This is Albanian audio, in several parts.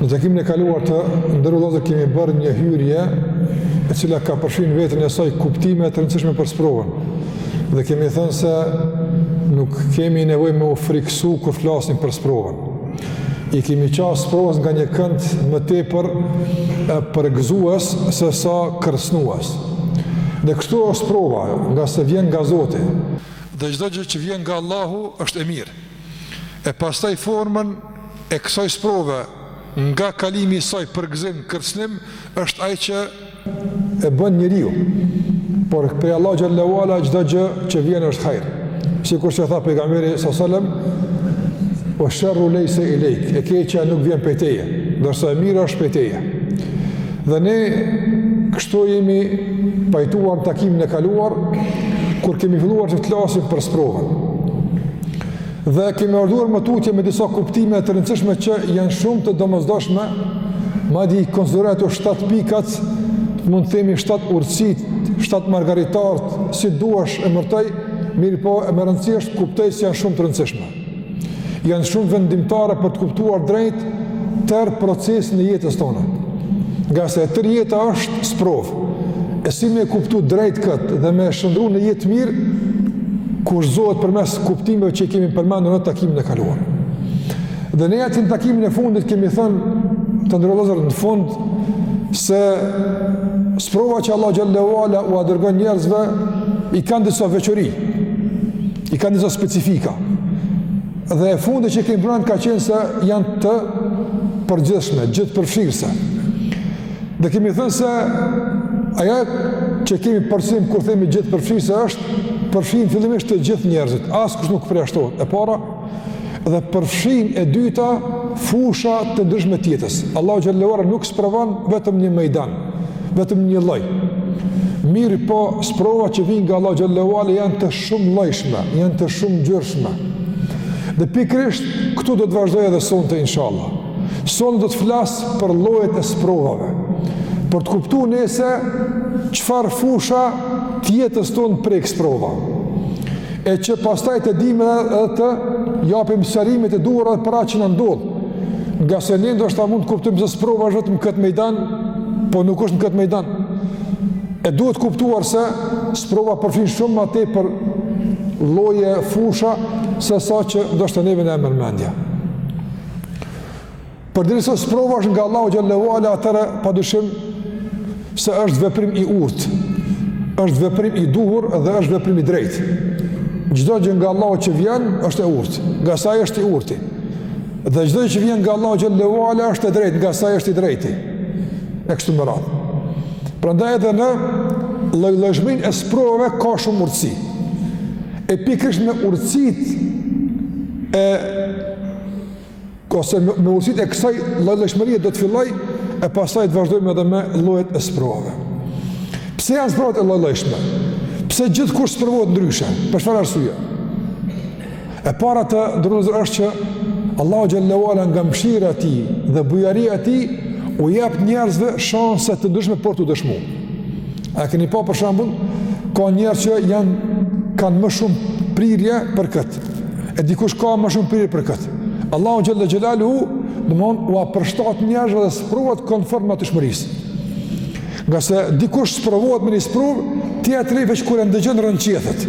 Në takimin e kaluar të nderu vllazër kemi bërë një hyrje e cila ka përfshi në veten e saj kuptime të rëndësishme për sprovën. Dhe kemi thënë se nuk kemi nevojë me u frikësu kur flasim për sprovën. I kemi qas sprovës nga një kënd më tepër përgëzues sesa kërcënues. Dhe kështu është sprova, ngase vjen nga Zoti. Dhe çdo gjë që vjen nga Allahu është e mirë. e pastaj formën e kësaj sprove nga kalimi i saj përgëzim kërcënim është ai që e bën njeriu por prej Allah xhelle ue ala çdo gjë që vjen është hajr sikurse tha pejgamberi sa selam ue sherru lejse ilejk e keqja nuk vjen prej teje ndërsa e mira është prej teje dhe ne kështu jemi pajtuar takimin e kaluar kur kemi filluar të flasim për sprovën Dhe kemi vazhduar më tutje me disa kuptime të rëndësishme që janë shumë të domosdoshme, madje i konsideroj ato 7 pikat, mund të themi 7 urtësitë, 7 margaritarët, si duash emërtoji, mirëpo e me rëndësi është kuptoji se janë shumë të rëndësishme. Janë shumë vendimtare për të kuptuar drejt tërë procesin e jetës tonë. Ngase tërë jeta është sprovë. E si me e kuptu drejt këtë dhe me e shndërru në jetë të mirë, kushtëzohet përmes kuptimeve që i kemi përmendu në takimin e kaluar. Dhe ne atë në takimin e fundit kemi thënë të nderu vllazër në fund se sprova që Allah xhelle ue ala ua dërgon njerëzve i kanë disa veçori, i kanë disa specifika. Dhe e fundit që kemi përmendu ka qenë se janë të përgjithshme, gjithëpërfshirëse. Dhe kemi thënë se ajo që kemi për qëllim kur themi gjithëpërfshirëse është përfshijnë fillimisht të gjithë njerëzit, askush nuk përjashtohet. E para, dhe përfshijnë e dyta fusha të ndryshme të jetës. Allahu xhelle ue ala nuk sprovon vetëm një mejdan, vetëm një lloj. Mirëpo sprova që vijnë nga Allahu xhelle ue ala janë të shumëllojshme, janë të shumëngjyrshme. Dhe pikërisht, këtu do të vazhdoj edhe sonte inshallah. Sonte do të flas për llojet e sprovave, për të kuptuar ne se çfarë fusha të jetës tonë prek sprova. E që pastaj të dimë edhe të japim sqarimet e duhura për atë që na ndodh, ngase ne ndoshta mund të kuptojmë se sprova është vetëm në këtë mejdan, po nuk është në këtë mejdan. E duhet kuptuar se sprova përfshin shumë ma tepër lloje fusha, sesa që ndoshta neve na e merr mendja. Përderisa sprova është nga Allahu Xhele ue Ala, atëherë pa dyshim se është veprim i urtë, është veprim i duhur dhe është veprim i drejtë. Çdo gjë nga Allahu që vjen është e urtë, ngase Ai është i Urti. Dhe çdo gjë që vjen nga Allahu Xhele ue Ala është e drejtë, ngase Ai është i Drejti. E kështu me radhë. Prandaj edhe në llojllojshmërinë e sprovave ka shumë urtësi. E pikërisht me urtësitë e ose me, me urtësitë e kësaj llojllojshmërie do të filloj e pastaj të vazhdojmë edhe me llojet e sprovave. Pse janë sprovat e llojllojshme? Pse gjithkush sprovohet ndryshe? Për çfarë arsye? E para të nderuar vëllezër është që Allahu Xhele ue Ala nga mëshira e tij dhe bujaria e tij u jep njerëzve shanse të ndryshme për t'u dëshmu. A keni pa për shembull, ka njerëz që janë, kanë më shumë prirje për këtë, e dikush ka më shumë prirje për këtë. Allahu Xhele Xhelaluhu, domethënë, ua përshtat njerëzve edhe sprovat konform natyrshmërisë. Ngase dikush sprovohet me një sprovë, tjetri veç kur e ndëgjon rrënqethet.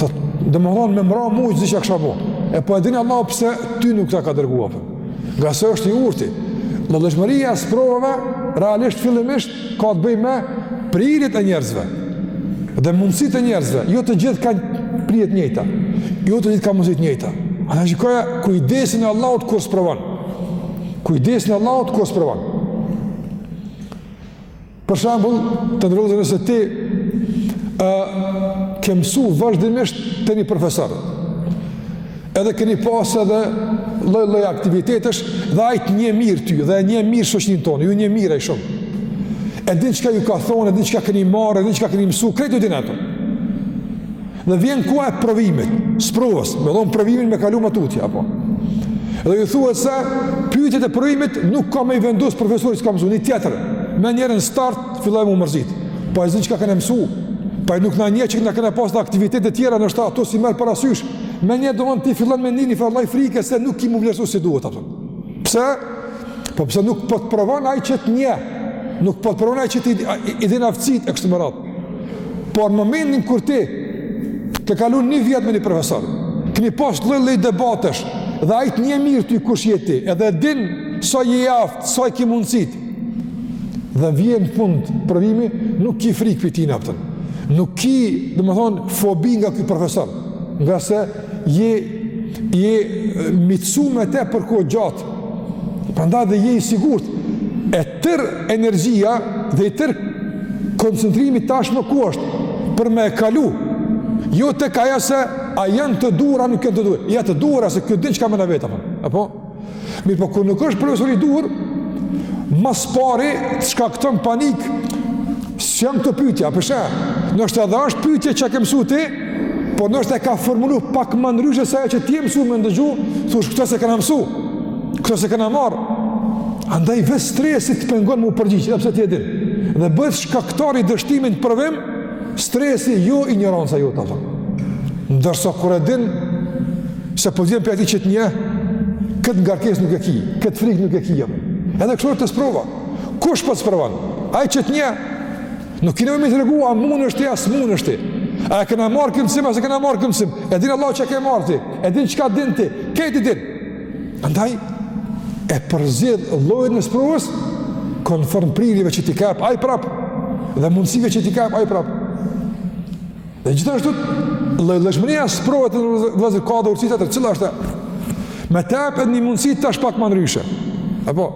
Thotë, domethënë me m'ra mu, s'di çka kisha bo. E po e din Allahu pse ty nuk ta ka dërgu, apo? Ngase është i Urti. Llojllojshmëria e sprovave, realisht fillimisht, ka të bëjë me prirjet e njerëzve dhe mundësitë e njerëzve. Jo të gjithë kanë prirje të njëjta. Jo të gjithë kanë mundësi të njëjta. A, shikojeni kujdesin e Allahut kur sprovon. Kujdesin e Allahut kur sprovon. Për shembull, të nderuar vëllezër, nëse ti uh, ke mësu vazhdimisht te një profesor. Edhe keni pas edhe lloj lloj aktivitetesh dhe ai të njeh mirë ty dhe e njeh mirë shoqërinë tonë, ju njeh mirë ai shumë. E din çka ju ka thonë, e din çka keni marrë, e din çka keni mësuar, krejt i din ato. Dhe vjen koha e provimit, sprovës, me dhon provimin me kalu ma tutje apo. Dhe ju thuhet se pyetjet e provimit nuk ka me i vendos profesori që t'ka mësu, një tjetër. Menjëherë n'start fillon m'u mërzit. Po ai s'din çka kena mësu, po ai nuk na njeh që na kena pas edhe aktivitete tjera, ndoshta ato s'i merr parasysh, menjëherë domethënë ti fillon me ndi njëfarë lloj frike se nuk ki m'u vlerësu si duhet, apo. Pse? Po pse nuk po të provon ai që të njeh, nuk po të provon ai që t'i din aftësitë e kështu me radhë. Por në momentin kur ti ke kalu një vjetë me një profesor, keni pas lloj lloj debatesh, dhe ai të njeh mirë ty kush je ti, edhe din sa je i aftë, sa i ki mundësitë, dhe vjen n'fund provimi, nuk ki frikë se t'i din aftësitë. Nuk ki, domethënë, fobi nga ky profesor. Ngase je, je mësu me te për kohë t'gjatë. Prandaj dhe je i sigurët. E tërë energjia dhe i tërë koncentrimi tashmë ku është për me e kalu. Jo tek ajo se a janë të duhura, nuk janë të duhura. Janë të duhura se ky e din çka me na vet. Apo? Mirëpo kur nuk është profesor i duhur, ma s'pari të shkakton panik, s'janë këto pytja, p.sh., ndoshta edhe është pytja që ke mësu ti, po ndoshta e ka formulu pak ma ndryshe se ajo që ti je mësu me ndëgju, thush këto s'e kena mësu, këto s'e kena marrë, andaj vetë stresi të pengon me u përgjigj, edhe pse ti e din, dhe bëhet shkaktar i dështimit në provim, stresi jo injoranca jote, apo. Ndërsa kur e din, Se po vjen prej atij që të njeh, këtë ngarkesë nuk e ki, këtë frikë nuk e ki jam. Edhe kështu te sprova. Kush po të sprovon? Ai që të njeh, nuk ki nevojë me i tregu, a munesh ti, a s'munesh ti. A e kena marrë këtë mësim, a s'e kena marrë këtë mësim. E din Allahu çka ke marrë ti, e din çka din ti, krejt i din. Andaj, e përzgjedh llojin e sprovës, konform prirjeve që t'i ka jap ai prapë, dhe mundësive që t'i ka jap ai prapë. Dhe gjithashtu llojllojshmëria e sprovës, vëllezër, ka edhe urtësi tjetër, cila është me të jep edhe një mundësi tash pak ma ndryshe. Apo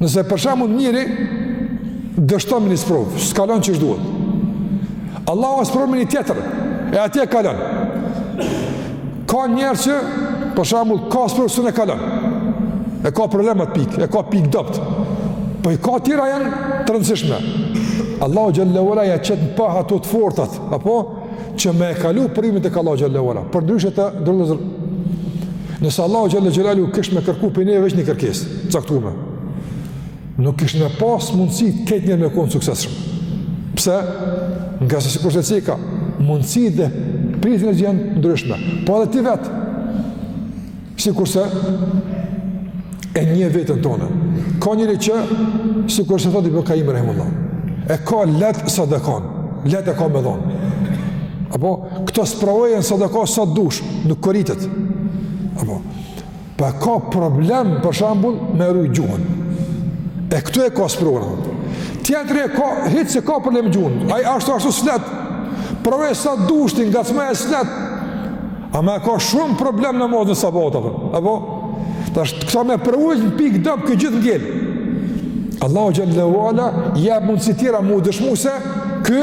nëse për shembull njeri dështon me një sprovë, s'kalon qysh duhet. Allahu e sprovon me një tjetër e atje kalon. Ka njerëz që, për shembull, këtë sprovë s'un e kalon, e ka problem atë pikë, e ka pikë të dobët, por po i ka tjera janë të rëndësishme. Allahu xhel-le ue ala ia qet në pah ato të fortat, apo, që me e kalu provimin tek Allahu xhel-le ue ala, përndryshe të nderuar vëllezër. Nëse Allahu xhel-le xhelaluhu kish me kërku prej neve veç një kërkesë caktume. Nuk kishte me pas mundësi krejt njeri me konë suksesshëm. Pse? Ngase sikur secili ka mundësi dhe prirje në gjëna ndryshme. Po edhe ti vetë, sikurse e njeh veten tonde. Ka njeri që, sikurse thotë Ibn Kajjimi rahimehullah, e ka lehtë sadakanë, lehtë e ka me dhonë. Apo, këta sprovoje në sadaka sa dush, nuk koritet. Apo, Po e ka problem për shembull me rujt gjuhën. E këtu e ka sprovën. Tjetri e ka hiç s'e ka problem gjuhën. Ai ashtu ashtu s'flet. Provoje sa dush ti ngacmoje, s'flet. Ama e ka shumë problem namazin e sabahut apo? Apo tash këta me provu në pikë të dobët ky gjithë ngel. Allahu xhel-le ue ala i jep mundësi tjera me u dëshmu se ky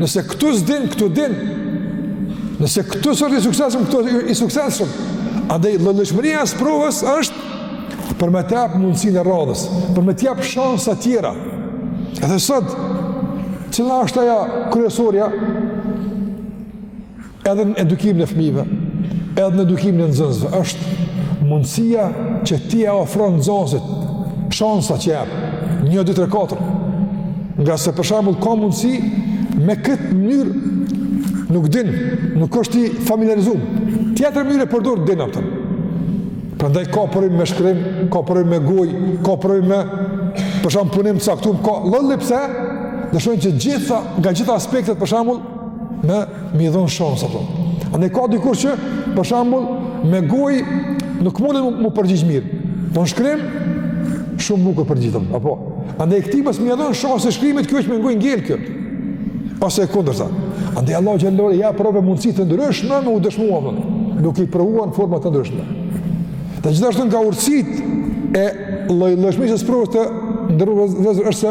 nëse këtu s'din këtu din. Nëse këtu s'është i suksesshëm këtu i suksesshëm. Andaj llojllojshmëria e sprovës është për me të jap mundësinë e radhës, për me të jap shansa tjera. Edhe sot, cila është aja kryesorja edhe në edukimin e fmive, edhe në edukimin e nxënësve, është mundësia që ti ia ofron nxënësit, shansa që i jep, një, dy, tre, katër. Nga se për shembull ka mundësi me këtë mënyrë nuk din, nuk është i familiarizuar. Tjetër mënyrë e përdor din atë. Prandaj ka provim me shkrim, ka provim me gojë, ka provim me për shembull punim të caktuar, ka lloj-lloj pse dëshojnë që gjitha nga gjitha aspektet për shembull me m'i dhon shans apo. Andaj ka dikush që për shembull me goj nuk mundet me u përgjigj mirë. Po në shkrim shumë bukur përgjigjet, apo. Andaj këtij mos me i dhon shans të shkrimit kjo që me gojë ngel kjo. Ose e kundërta. Andaj Allahu xhallahu jep provë mundësi të ndryshme me u dëshmuar atë. Nuk i provuan forma të ndryshme. Dhe gjithashtu nga urtësit e lloj-llojshmërisë së sprovës të nderuar vëllezër është se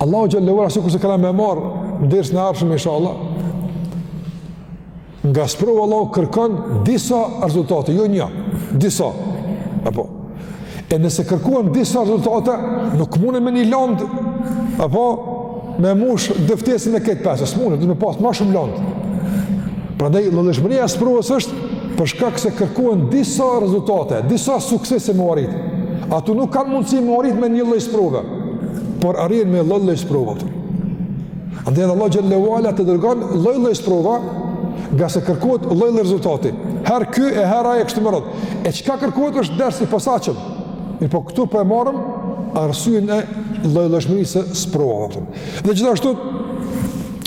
Allahu xhallahu ala sikur se kena me marr në dersin e ardhshëm inshallah. Nga sprova Allahu kërkon disa rezultate, jo një, disa. Apo e nëse kërkohen disa rezultate, nuk mundën me një lond apo me mush dëftesën me krejt pesa, s'mundën, do me pas ma shumë lond. Prandaj lloj-llojshmëria e sprovës është për shkak se kërkohen disa rezultate, disa suksese me u arrit. Ato nuk kanë mundësi me u arrit me një lloj sprove. por arrihen me lloj-lloj sprova. Andaj edhe Allah xhallahu ala të dërgon lloj-lloj sprova, nga se kërkohet lloj-lloj rezultati. Her ky e her ai e kështu me radh. E çka kërkohet është ders i posaçëm. Mirë, po këtu po e marrëm arsyen e lloj-llojshmërisë së sprovave. Dhe gjithashtu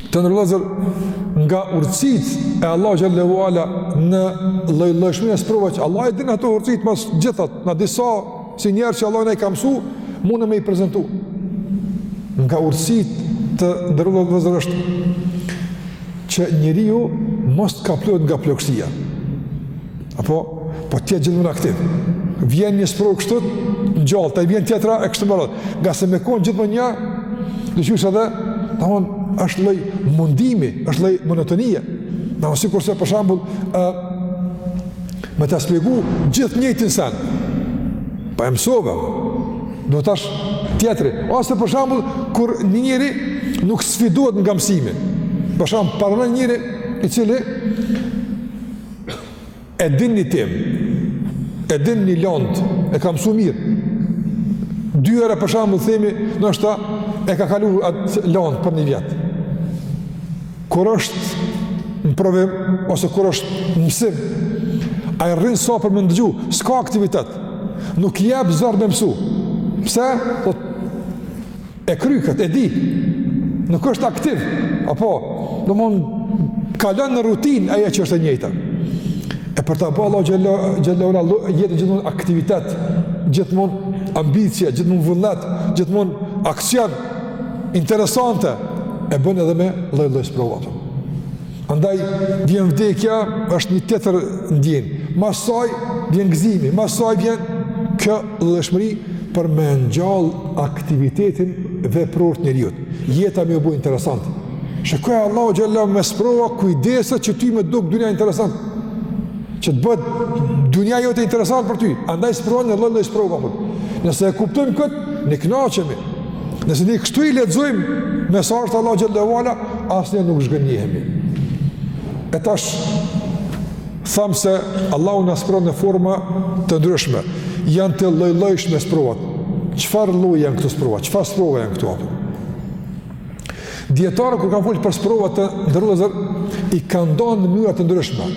të nderuar vëllezër nga urtësit e Allah xhallahu ala në lloj-llojshmërinë e sprovave, që Allah i din ato urtësit të gjithat, na disa Si njerëz që Allah na i ka mësu, munem me i prezentu. Nga urtësit të nderuar vëllezër është që njeriu mos të kaplohet nga plogështia. Apo, po të jetë gjithmonë aktiv. Vjen një sprovë kështu, ngjallet, tani vjen tjetra e kështu me radh. Nga se me konë gjithmonë një, qysh edhe thonë, është lloj mundimi, është lloj monotonie. Sikurse, për shambull, uh, Me ta spjegu gjithë njëjtin sen. Apo e mësove, duhet tash tjetër. Ose për shambull, kur një njeri nuk sfidohet nga mësimi. Për shambull, paramendo një njeri i cili e din një temë, e din një lond, e ka mësu mirë. Dy herë për shambull, themi, ndoshta e ka kalu atë lond për një vjet. Kur është në provim, ose kur është në mësim, ai rrin sa për më ndëgju, s'ka aktivitet, nuk jep zor me mësu. Pse? Po, e krejt, e di, nuk është aktiv, apo, domethënë, kalon në rutinë, ajo që është e njëjta. E për ta ba Allahu xhel-le ue ala jetën gjithmonë aktivitet, gjithmonë ambicie, gjithmonë vullnet, gjithmonë aksion, interesante e bën edhe me lloj-lloj sprova. Andaj vjen vdekja, është një tjetër ndjenjë. Masanej vjen gëzimi, masanej vjen kjo domethënë për me ngjall aktivitetin veprues të njeriut. Jeta me u bo interesant. Shiko, Allahu xhel-le me sprova kujdeset që ty me t'u duk dunjaja interesant. Që të bëhet dunjaja jote interesant për ty. Andaj sprovon lloj-lloj sprova. Nëse e kuptojmë këtë, ne knaqemi. Nëse ne kështu i lexojmë mesazhet e Allahut xhel-le ue ala, asnjëherë nuk zhgënjehemi. E tash thamë se Allahu na sprovon në forma të ndryshme. Janë të lloj-llojshme sprovat. Çfarë lloj janë këto sprova? Çfarë sprova janë këto? Dijetarët kur kanë folur për sprova të nderuar vëllezër, i kanë nda në mënyra të ndryshme.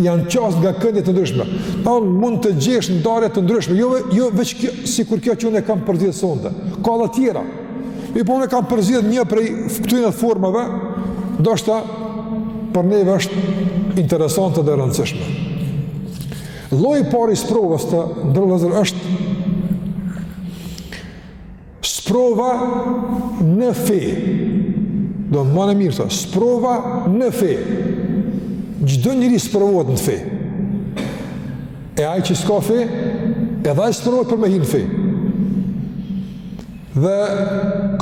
Janë qasë nga kënde të ndryshme. Pra mund të gjesh ndarje të ndryshme, jo jo veç kjo, sikur kjo që unë e kam përzgjedh sonte. Ka edhe tjera. Mirëpo unë e kam përzgjedh një prej këtyre formave, ndoshta për neve është interesante dhe e rëndësishme. Lloji i parë i sprovës të nderuar vëllezër është Sprova në fe. Ta mbajmë mirë këto. Sprova në fe. Çdo njeri sprovohet në fe. E ai që s'ka fe, edhe ai sprovohet për me hi në fe. Dhe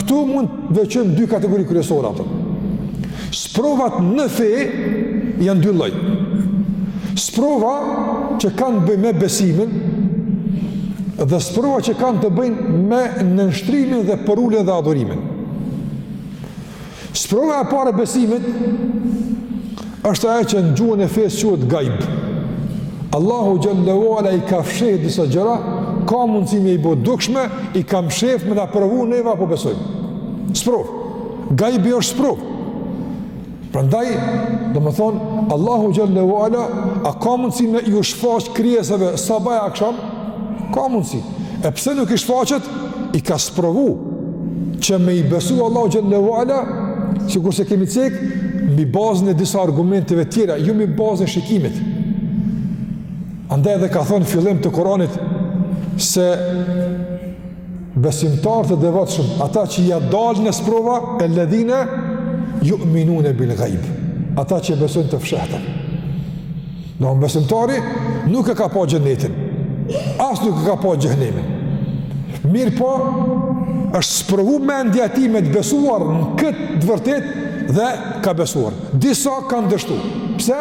këtu mund të veçojmë dy kategori kryesore ato. Sprovat në fe janë dy lloj. Sprova që kanë të bëjnë me besimin dhe sprova që kanë të bëjnë me nënshtrimin dhe përuljen dhe adhurimin. Sprova e parë e besimit është ajo që në gjuhën e fesë quhet gajb. Allahu xhel-le ue ala i ka fshehë disa gjëra, ka mundësi me i bë të dukshme, i ka mshehë me na provu neve a po besojmë. Sprova Gajbi është sprovë. Prandaj, domethonë, Allahu xhel-le ue ala, a ka mundësi me ju shfaq krijesave sabah e aksham? Ka mundësi. E pse nuk i shfaqet? I ka sprovu që me i besu Allahut xhel-le ue ala, sikurse kemi cek, mbi bazën e disa argumenteve tjera, jo jo mbi bazën e shikimit. Andaj edhe ka thonë n'fillim të Kuranit se besimtarë të devotshëm, ata që ja dalin në sprova el-ledhine juminune bil gajb, ata që besojnë të fshehtën. Domethënë besimtari nuk e ka pa xhenetin, as nuk e ka pa xhehenemin. Mirëpo, është sprovu mendja e tij me të besuar në këtë të vërtetë dhe ka besuar. Disa kanë dështu. Pse?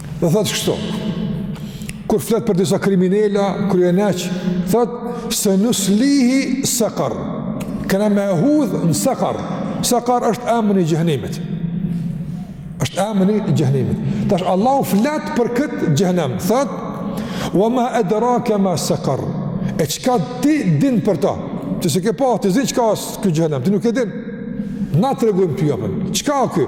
Dhe thotë kështu, kur flet për disa kriminela, kryeneç, thotë, senuslihi sekar, kena me e hudhë në sekar, sekar është emën i xhehenemit, është emën i xhehenemit. Tash, Allahu flet për këtë xhehenem, thotë, wa ma edrake ma sekar, e çka ti din për ta, që s'e ke pa, ti s'din çka është ky xhehenem, ti nuk e din, na tregojmë të jopën, çka â ky,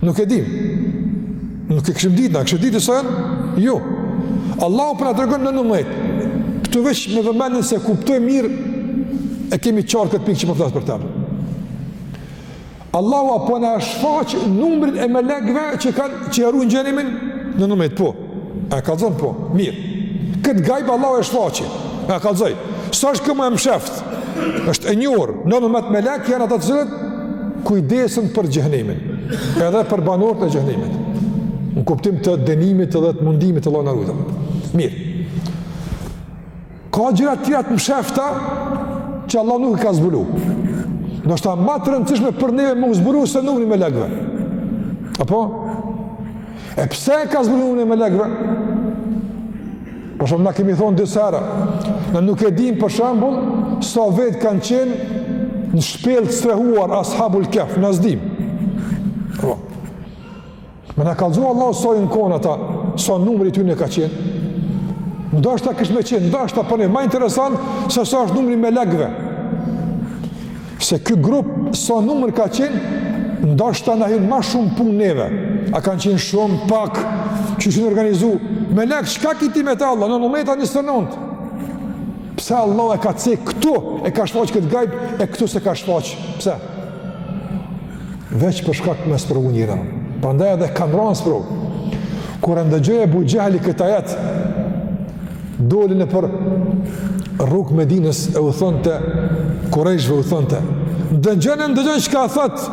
Nuk e dim. Nuk e kishim ditë, na kishim ditë sa janë? Jo. Allahu po na tregon nëntëmbëdhjetë. Këtu veç me vëmendje se kuptoj mirë, e kemi qartë këtë pikë që po flas për ta. Allahu a po na shfaq numrin e melekve që kanë që e rujnë xhehenemin nëntëmbëdhjetë, po. E kallzon po, mirë. Këtë gajb Allahu e shfaqi, e kallzoi. S'është kjo ma e msheft, është e njohur, nëntëmbëdhjetë melekë janë ata të cilët kujdesen për xhehenemin, edhe për banorët e xhehenemit. Në kuptim të dënimit edhe të mundimit, Allahu na rujtë. Mirë. Ka gjëra të tjera të mshefta që Allahu nuk i ka zbulu. Ndoshta ma të rëndësishme për neve me u zbulu se numri i melekve. Apo? E pse e ka zbulu numrin e melekve? Për shembull, na kemi thonë disa herë. Na nuk e dim për shembull, sa vetë kanë qenë në shpellë të strehuar ashabul kehf, na s'dim. Apo? Me na kallzu Allahu sa jon konë ata, sa numri i tyne ka qenë. Ndoshta kishte me qenë, ndoshta për ne, po ma interesant se sa është numri i melekve. Se ky grup sa numër ka qenë, ndoshta na hyn ma shumë punë neve. A kanë qenë shumë, pak, qysh jon organizu. Melekë, çka ki ti me ta Allah, nëntëmbëdhjetë a njëzet e nëntë. Pse Allahu e ka cekë këtu, e ka shfaqë këtë gajb, e këtu s'e ka shfaqë. Pse? Pse? veç për shkak me sprovu njerin. Prandaj edhe kanë rënë n'sprovë. Kur e ndëgjoi Ebu Xhehli këtë ajet, doli nëpër rrugë Medinës e u thonte Kurejshve u thonte, "Dëgjoni, dëgjoni çka thot."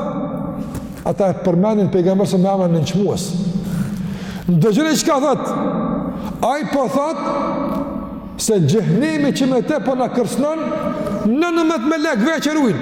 Ata e përmendin pejgamberin me emën nënçmues. Dëgjoni çka thot. Ai po thot se xhehenemi që me te po na kërcënon, nëntëmbëdhjetë melekë veç e rujnë.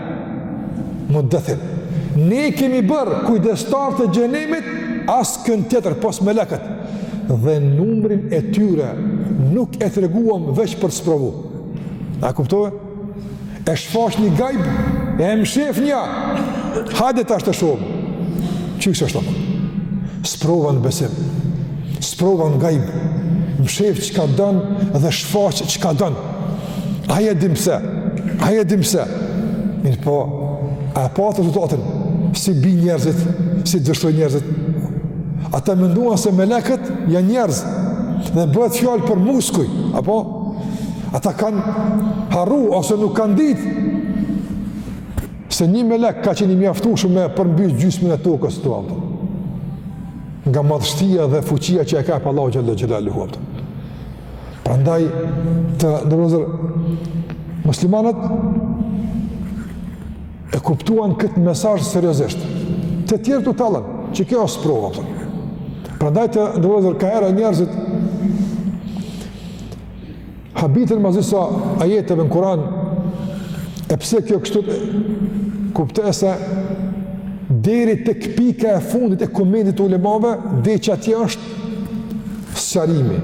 Me dëftim. Ne kemi bërë kujdestar të xhehenemit askënd tjetër, pos melekët. Dhe numrin e tyre nuk e treguam veç për t'sprovu. A kuptove? E shfaq një gajb, e mshef një. Hajde ta shtojmë. Që kjo është sprova në besim. Sprova në gajb. Mshef çka don dhe shfaq çka don. Ai e din pse, ai e din pse. Mirëpo, a e patë, xhemat, si bijnë njerëzit, si dështojnë njerëzit. Ata menduan se melekët janë njerëz, dhe bëhet fjalë për muskuj, apo? Ata kanë harru, ose nuk kanë ditë, se një melek ka qenë i mjaftueshëm me përmbys gjysmën e tokës xhemat. Nga madhështia dhe fuqia që e ka Allahu xhel-le xhelaluhu Prandaj të nderuar vëllezër muslimanët e kuptuan këtë mesazh seriozisht. Të tjerët u tallën, që kjo është sprovë. Për. Prandaj të nderuar vëllezër ka hera njerëzit, habiten mas disa ajeteve në Kuran, e pse kjo kështu, kupto se deri te pika e fundit e komentit të ulemave, deri atje është Sqarimi,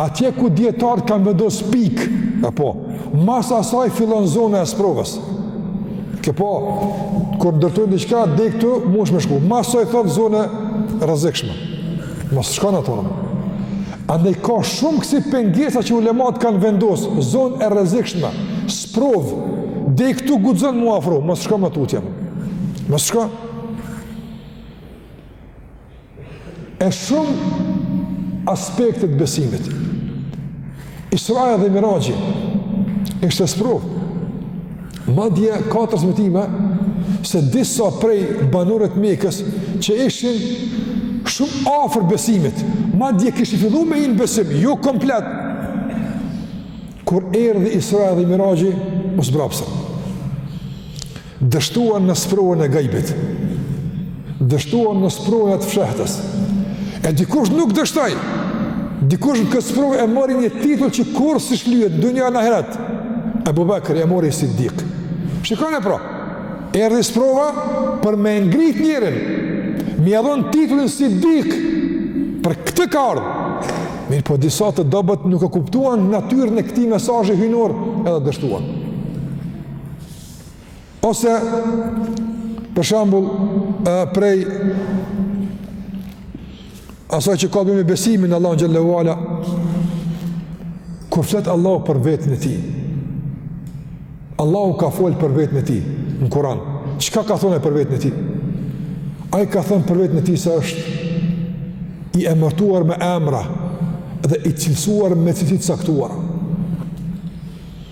atje ku dijetarët kanë vendos pikë, apo, mas asaj fillon zona e sprovës. Ke po, kur ndërtojnë diçka, deri këtu, munesh me shku. Mas asaj thotë zonë e rrezikshme. Mos shko n'atë anë. Andaj ka shumë kësi pengesa që ulemat kanë vendos, zonë e rrezikshme, sprovë, deri këtu guxon m'u afru, mos shko më tutje. Mas shka? e shumë aspekte të besimit. Israja dhe Miraxhi ishte sprovë. Madje ka transmetime se disa prej banorëve të Mekës që ishin shumë afër besimit, madje kishin fillu me hi në besim, jo komplet, kur erdhi Israja dhe Miraxhi, u zmbrapsën. Dështuan në sprovën e gajbit. Dështuan në sprovën e të fshehtës. E dikush nuk dështoi. Dikush në këtë sprovë e mori një titull që kurrë s'i shlyhet, dunja n'ahiret. Ebu Bekri e mori Siddik. Shikoni pra, erdhi sprova për me ngrit njërin. Me ja dhon titullin Siddik për këtë ka ardh. Mirëpo disa të dobët nuk e kuptuan natyrën e këtij mesazhi hyjnor edhe dështuan. Ose, për shembull, prej asaj që ka bëjë me besimin n'Allahun xhele ue ala, kur flet Allahu për veten e tij, Allahu ka fol për veten e tij në Kuran, çka ka thonë për veten e tij? Ai ka thonë për veten e tij se është i emërtuar me emra dhe i cilësuar me cilësi të caktuara.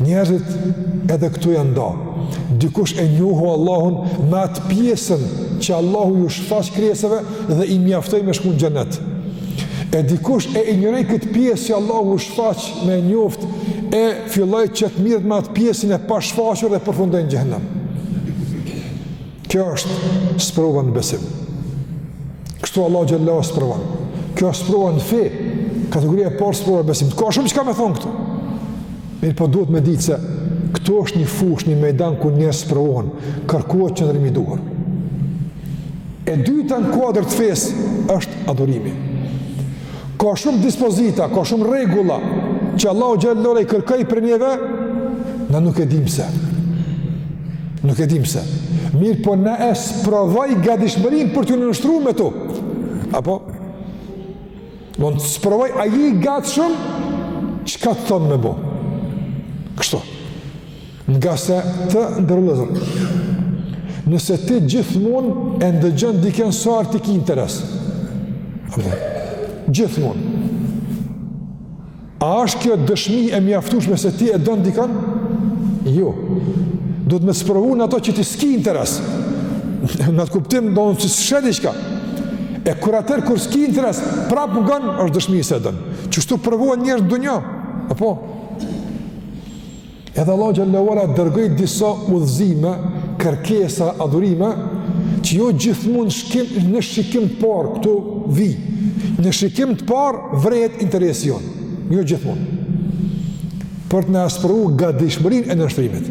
Njerëzit edhe këtu janë nda. Dikush e njohu Allahun me atë pjesën që Allahu iu shfaq krijesave dhe i mjaftoi me shku n'xhenet. E dikush e injoroi këtë pjesë që Allahu u shfaq me e njoft e filloi që të merret me atë pjesën e pashfaqur dhe përfundoi në xhehenem. Kjo është sprova në besim. Kështu Allahu xhele ue ala sprovon. Kjo është sprova në fe. Kategoria e parë sprova n'besim. Ka shumë çka me thonë këtu. Mirëpo duhet me ditë se këtu është një fushë, një mejdan ku njerëz sprovohen. Kërkohet qëndrim i duhur. E dyta në kuadër të fesë është adhurimi. Ka shumë dispozita, ka shumë rregulla që Allahu xhele ue ala i kërkoi prej neve, na nuk e dimë pse. Nuk e dimë pse. Mirëpo na e sprovoi gatishmërinë për t'iu nënshtru me to. Apo? Unë të sprovoj a je i gatshëm, çka të thonë me bo? Kështu. Ngase të nderum vllezër, nëse ti gjithmonë e ndëgjon dikën sa herë ti ki interes, gjithmonë, a është kjo dëshmi e mjaftueshme se ti e don dikën? Jo. Duhet me sprovu në ato që ti s'ki interes. Në atë kuptim, do në që s'sheh diçka. E kur atëherë, kur s'ki interes, prapë e ngon, është dëshmi se e don. Qështu provohen njerëz n'dynja? Apo? Edhe Allahu xhele ue ala dërgoi disa udhëzime, kërkesa, adhurime që jo gjithmonë shkim në shikim të parë këtu vi. Në shikim të parë vërehet interesi jonë. Jo gjithmonë. Për të na sprovu gatishmërinë e nënshtrimit.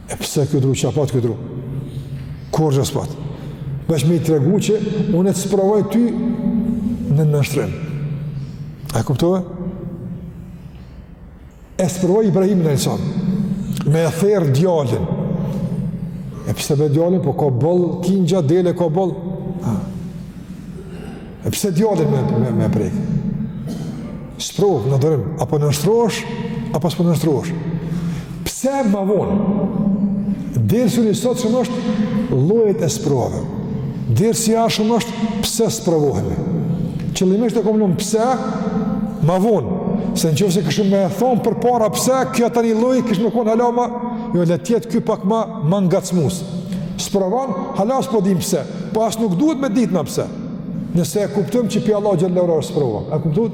E pse ky dru, ç'pat ky dru? Kurgjo s'pat. Veç me i tregu që unë e të sprovoj ty në nënshtrim. A e kuptove? E sprovoi Ibrahimin alejhi selam, me e therë djalin. E pse be djalin, po ka boll kingja, dele ka boll. E pse djalin me, me, me prek? Sprovë, n'adhurim, a po nënshtrohesh, apo s'po nënshtrohesh. Pse ma vonë? Dersi ynë i sotshëm është llojet e sprovave. Dersi i ardhshëm është pse sprovohemi. Qëllimisht e kom lon pse ma vonë. Se në qoftë se kishim me thonë përpara pse, kjo tani lloj kish me konë hala ma, jo le t'jetë kjo pak ma, ma ngacmuse. Sprovon, hala s'po dim pse, po as nuk duhet me ditë na pse. Nëse e kuptojmë që pi Allahut xhele ve ala është sprova, e kuptut?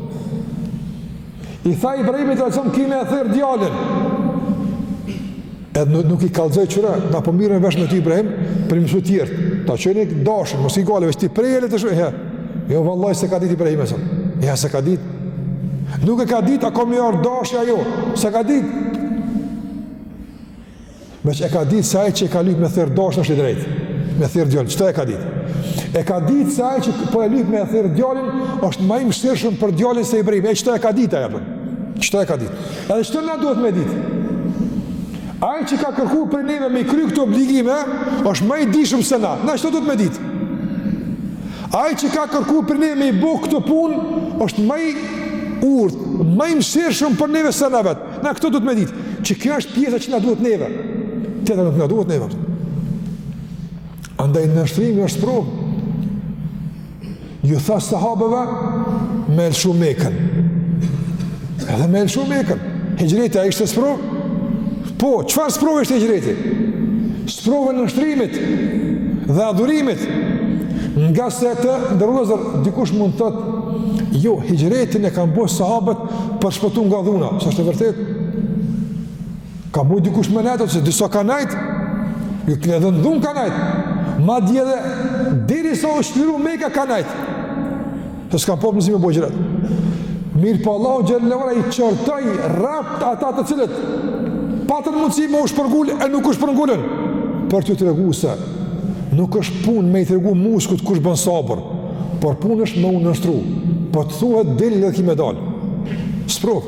I tha Ibrahimit alejhi selam, ki me e therr djalin. Edhe nuk, nuk i kallëzoi qyr, na po mirmi vesh me ty Ibrahim, për i mësu tjertë. Ta çojmi dashin, mos ki gajle, veç ti preje, le të shumë, ja. Jo, vallahi, s'e ka dit Ibrahimi alejhi selam. Ja, s'e ka dit. Nuk e ka dit, a ka me ardh dashi a jo, s'e ka dit. Veç e ka ditë se ai që e ka lyp me therr dash është i drejtë. Me therr djalin, qëta e ka ditë. E ka ditë se ai që po e lyp me therr djalin është më i mëshirshëm për djalin se Ibrahim. E qëta e ka ditë ai, po. Qëta e ka ditë. Edhe qëta na duhet me ditë. Ai që ka kërku prej neve me i kry këto obligime, është ma i dijshëm se na. Na qëta duhet me ditë. Ai që ka kërku prej neve me i bo këto punë, është ma i urtë, ma i mëshirshëm për neve se na vet. Na këto duhet me ditë, që kjo është pjesa që na duhet neve. Tjetra nuk na duhet neve. Andaj nënshtrimi është sprovë. Ju tha sahabëve, me lëshu mekën. Edhe me lëshu mekën. Hixhreti a ishte sprovë? Po, çfarë sprove ishte hixhreti? Sprovë e nënshtrimit dhe adhurimit. Ngase të nderuar vllezër, dikush mund të thotë, jo, hixhretin e kanë bo sahabët për shpëtu nga dhuna, s'është e vërtet, ka mujt dikush me nejtë, ose disa kanë nejtë, edhe nën dhunë kanë nejtë, madje edhe derisa u çliru Meka kanë nejtë, se s'kanë pas mundësi me bo hixhret. Mirëpo Allahu xhele ve ala i qortoi rrept ata të cilët, patën mundësi me u shpërngul e nuk u shpërngulën, për t'ju tregu se nuk është pun me i tregu muskujt kush bën sabër, por punë është me u nënshtru, po të thuhet dil dhe ki me dal. Sprov,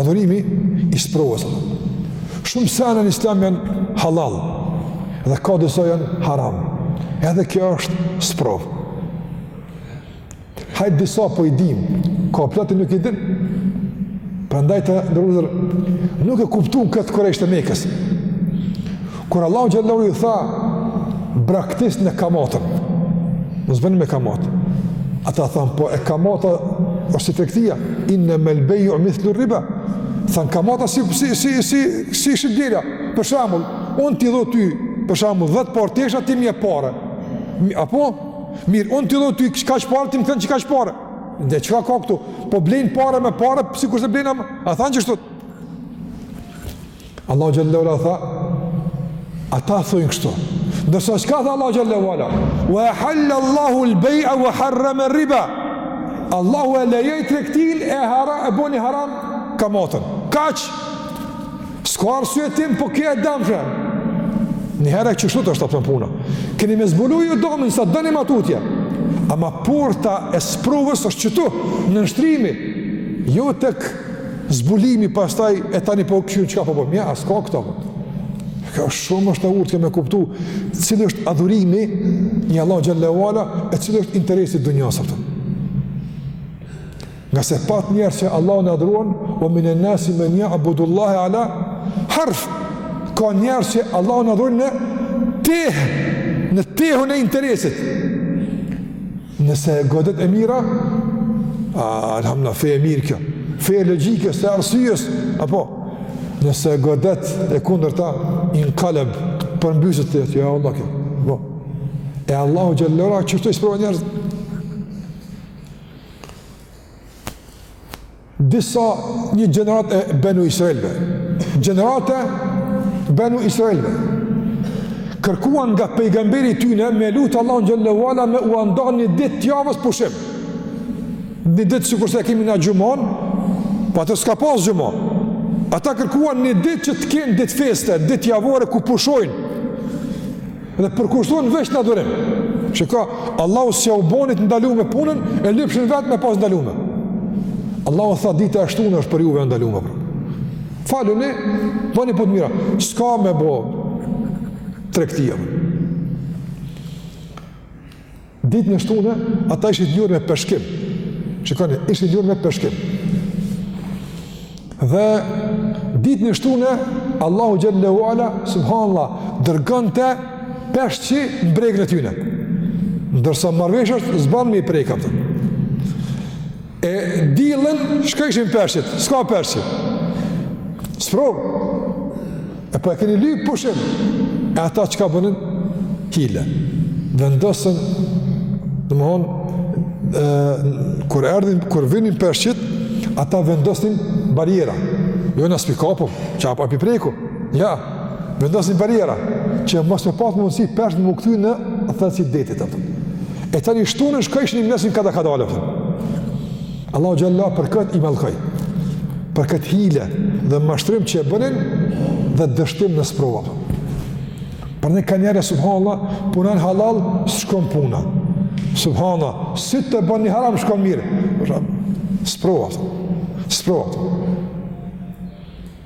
adhurimi i sprovës. Shumë sene në islam janë halal dhe ka disa janë haram. Edhe kjo është sprov. Hajt disa po i dim, ka plot nuk i dim. Prandaj të nderuar vllezër, nuk e kuptun këtë kurejshët e Mekës. Kur Allahu xhallahu u tha braktisne kamatën. Mos bëni me kamat. Ata thanë po e kamata është si tregtia, inna mal bay'u mithlu riba. Thanë kamata si si si si si shitblerja. Për shembull, un t'i dho ty, për shembull 10 palë tesha ti m'jep pare. Apo mir un t'i dho ty kaq pare ti më kthen qekaq pare. Dhe çka ka këtu? Po blejn pare me pare, sikurse blejnë, a thanë qështu? Allahu xhallahu ala tha ata thonë kështu ndërsa çka tha Allahu xhallahu ala wa halla Allahu al-bay'a wa harrama ar-riba Allahu e lejoi tregtinë e hara e boni haram kamatën kaq s'ka arsyetim po kje e damshme Njëherë qështu të është a kupton puna. Keni me zbulu ju damin, sa doni ma tutje. Ama porta e sprovës është qëtu, nënshtrimi. Jo tek Zbulimi pastaj e tani po kështu çka po bëjmë? Ja, as ka këto. Kjo është shumë është e urtë me kuptu cili është adhurimi i Allahut xhelle ue ala e cili është interesi i dunjasë, a kupton. Ngase pat njerëz që Allahun e adhuruan, ue minen-nasi men ja'budullahe ala harf, ka njerëz që Allahun e adhurojnë në teh, në tehun e interesit. Nëse e godet e mira, a, elhamdulilah, fe e mirë kjo. Fe e logjikës, e arsyes, apo, nëse e godet e kundërta, inkalebe, përmbyset të jetë, jo, Allah kjo. Apo, e Allahu xhelle ue ala, qështu i sprovon njerëzit? disa një gjeneratë e Benu Israilëve. Gjeneratë e Benu Israilëve. Kërkuan nga pejgamberi i tyne me lut Allahun xhelle ue ala me ua nda një ditë t'javës pushim. Një ditë sikurse e kemi na xhumanë, po atëherë s'ka pas xhuma. Ata kërkuan një ditë që të kenë ditë feste, ditë javore ku pushojnë. Dhe përkushtohen veç në adhurim. Shiko, Allahu s'jau boni t'ndalume punën, e lypshin vetë me pas ndalume. Allahu tha dita e shtunë është për juve ndalume. Pra. Faluni, bëni punë t'mira. S'ka me bo tregti. Ditën e shtune, ata ishin të njohur me peshkim. Shikoni, ishin të njohur me peshkim. Dhe ditën e shtune, Allahu xhelle ue ala, subhanallah, dërgonte peshqit n'bregun e tyne. Ndërsa marrëveshja është s'ban me i prek, a kupton. E diellën, shkojshin peshqit. S'ka peshq. Sprovë. E po e keni lypë pushim. E ata çka bënin? Hile. Vendosnin, domethonë, kur erdhën, kur vinin peshqit, ata vendosnin barriera. Jo na s'po i kapim, qe a po i prekim. Ja, Vendosni barriera që mos me pasë mundësi peshqit me u kthy në thellësi të detit. Ato. E tani të shtunën shkojshin i merrshin kadal kadale. Allahu xhelle për këtë i mallkoi. Për këtë hile dhe mashtrim që e bënin dhe dështim në sprova. Pra nganjëherë subhanallah, punon hallall, s'shkon puna. Subhanallah, si të bën një haram, shkon mirë. Sprova. Sprova.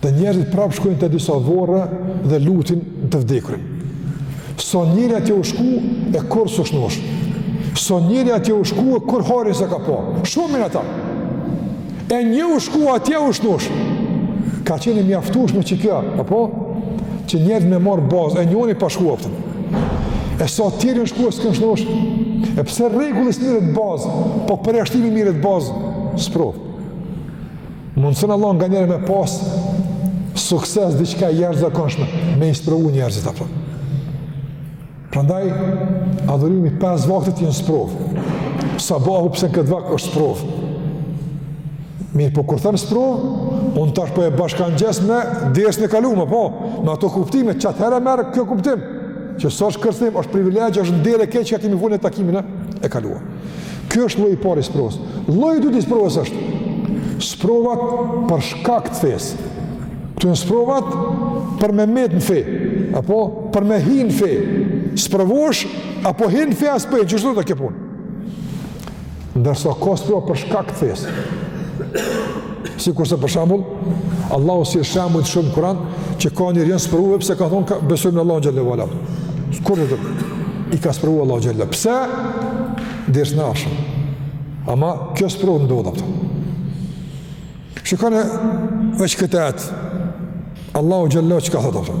Dhe njerëzit prapë shkojnë te disa vorre dhe lutin të vdekurin. Sa njeri atje u shku e kurrë s'u shnosh. Sa njeri atje u shku e kurrë hajrin s'e ka pa. Shumë jen ata. E një u shku atje u shnosh. Ka qenë i mjaftushme që çka, apo? Që njerëzit me marrë bazë, e njoni po shku aty. E sa të tjerë jen shku e s'jen shnosh, e pse rregulli s'merret bazë, po përjashtimi merret bazë, sprovë. Mundëson Allahu nganjëherë me pas sukses diçka e jashtëzakonshme, me i sprovu njerëzit, apo. Prandaj, adhurimi 5 vaktet jenë sprovë. Sabahu pse në këtë vakt është sprovë. Mirë, po kur them sprovë, unë tash po e bashkangjes me dersin e kalum, po, me ato kuptime, qatëherë e merr kjo kuptim, që s'është kërcënim, është privilegj, është nder e këto, që kemi fol në takimin e, e kalum. Ky është lloji i parë i sprovës. Lloji i dytë i sprovës është sprovat për shkak të fesë. Këto janë sprova për me met në fe, apo për me hi në fe. Sprovosh a po hin në fe a s'po hin, që ashtu ajo punë. Ndërsa ka sprova për shkak të fesë. Sikurse për shembull, Allahu sjell shembuj shumë në Kuran, që ka njerëz janë sprovu, pse ka thonë, besojmë në Allahu xhelle ve ala. Kur do të, i ka sprovu Allahu xhelle. Pse? Ders në ashëm. Ama, kjo sprovë ndodh apo. Shikone, veç këtë ajet, Allahu xhelle çka thotë apo.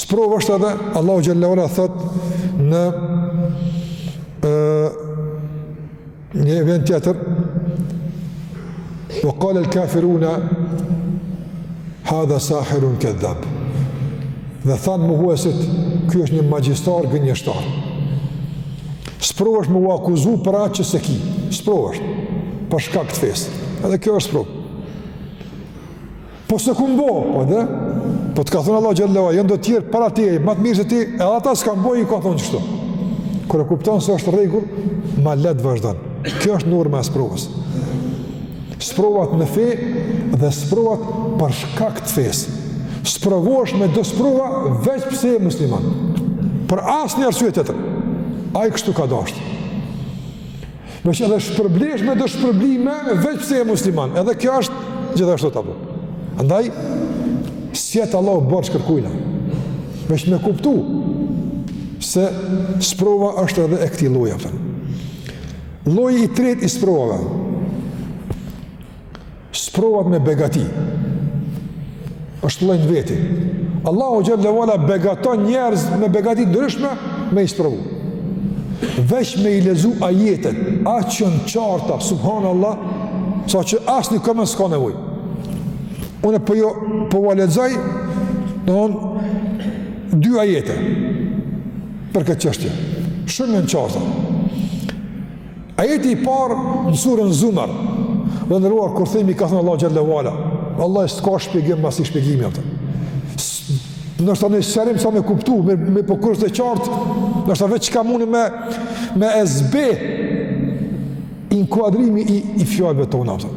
Sprovë është edhe Allahu xhelle ve ala thotë në një vend tjetër ua kala al kafiruna hadha sahirun kadhab dhe thanë mohuesit, ky është një magjistar gënjeshtar. Sprovë është me u akuzu për atë që s'e ki, sprovë është, për shkak të fesë, edhe kjo është sprovë. Po s'e ke bo, po de, po të ka thonë Allahu xhelle ve ala, janë do tjerë para teje, ma të mirë se ti, edhe ata s'e kan bo, i kan thonë kështu. Kur e kupton se është rregull, ma lehtë vazhdon. Kjo është norma e sprovës. Sprovat në fe dhe sprovat për shkak të fesë. Sprovosh me do sprova veç pse je musliman. Për asnjë arsye tjetër. Ai kështu ka dashtë. Veç edhe shpërblehesh me do shpërblime, veç pse je musliman, edhe kjo është gjithashtu apo. Andaj, sjetë Allah u bërë që kërkujna, veç me kuptu, se sprova është edhe e këtij lloji, a kupton. Lloji i tretë i sprovave, Sprovat me begati. Është lloj në veti. Allahu xhel-le ve ala begaton njerëz me begati të ndryshme me i sprovu. Veç me i lexu ajetet, aq janë të qarta, subhanallah, saqë asnjë koment s'ka nevojë. Unë po jo, po ua lexoj, unë, dy ajete, për këtë çështje. Shumë janë të qarta. Ajeti i parë në suren Zumer, dhe të nderuar kur themi ka thënë Allahu xhel-le ve ala, Allah e s'ka shpjegim mas i shpjegimi, a kupton. Ndoshta ne sqarim sa me kuptu, mirëpo kur është e qartë, ndoshta veç çka mun me, me e zbeh inkuadrimi i, i fjalëve tona. A kupton.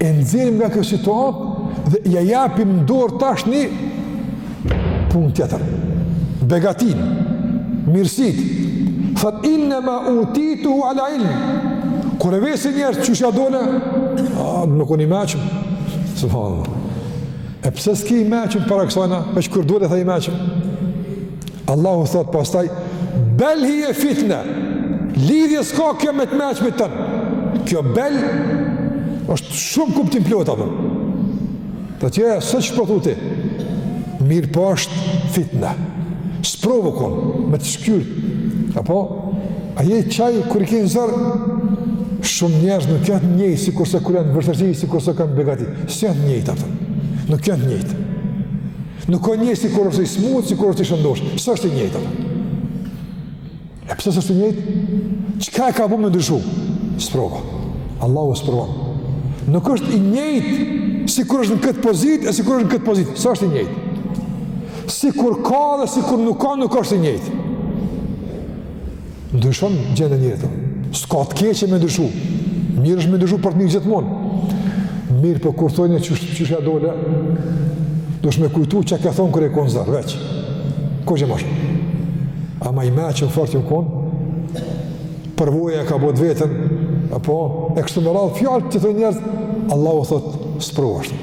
E nxjerrim nga kjo situatë dhe ja japim dorë tash një punë tjetër. Begatin, mirësitë, thotë innema utituhu ala ilm. Kur e vesin njerëz qysh ja dole, a, nuk unë i meçëm. Subhanallah. E pse s'ke i meçëm para kësajna, veç kur dole, tha i meçëm. Allahu thotë pastaj bel hije fitne lidhje s'ka kjo me të meçmit tënd kjo bel është shumë kuptimplote për të tjera e s'është ç'po thu ti mirëpo është fitne sprovë u kon me të kqyrë apo a je qaj kur je kënë zor shumë njerëz nuk janë njëjtë sikurse kur janë në vështirësi sikurse kanë begati së janë njëjë të atëm nuk janë njëjë Nuk është njëjtë sikur është i smutë, sikur është i shëndoshë. S'është i njëjtë. E pse s'është i njëjtë? Çka e ka bu me ndryshu? Sprova. Allahu e sprovon. Nuk është i njëjtë sikur është në këtë pozitë e sikur është në këtë pozitë. S'është i njëjtë. Sikur ka dhe sikur nuk ka, nuk është i njëjtë. Ndryshon gjendjen njeriu. S'ka të keqe me ndryshu. Mirë është me ndryshu për të mirë gjithmonë. Mirëpo kur thojnë e qysh, qysh ja dole, duhesh me kujtu çka ke thonë kur je konë zor, veç. Ko që më shumë. A ma i meçëm fort je konë, përvoja ka bo të veten, apo, e kështu me radhë fjalë të thojnë njerëz, Allahu thotë, së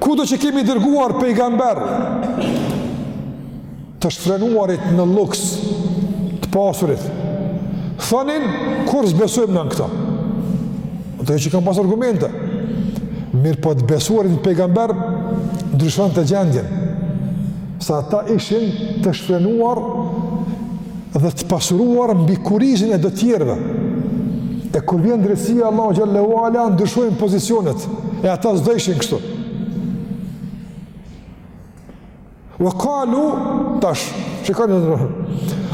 Kudo që kemi dërguar pejgamber të shfrenuarit në luks të pasurit, thonin, kurrë s'besojmë na në këta? Ata jo që kanë pas argumente, mirëpo të besuarit në pejgamber, ndryshonte gjendjen, se ata ishin të shfrenuar dhe të pasuruar mbi kurrizin e do tjerëve. E kur vjen drejtësia Allahu teala ndryshojnë pozicionet e ata s'dojshin kështu. Wa qalu tash, shikoni të thonë.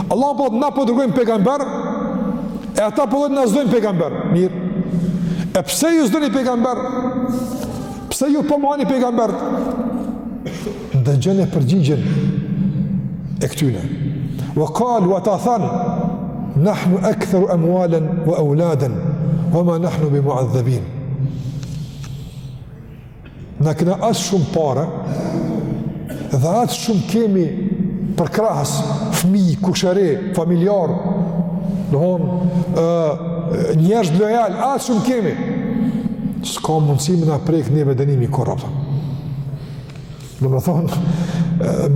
Allahu po thotë na po dërgojmë pejgamber e ata po thonë na s'dojmë pejgamber. Mirë. E pse ju s'doni pejgamber? Pse ju po mohoni pejgamberët? Ndëgjone përgjigjen e këtyne. Wa qalu e ata thanë nahnu aktharu amwalan wa auladan wa ma nahnu bi mu'adhdhabin. Na kena aq shumë para dhe aq shumë kemi përkrahës, fmi, kushëri, familjarë, domethonë, njerëz lojalë, aq shumë kemi, s'ka mundësi me na prek neve dënimi kurrë, apo. Domethonë,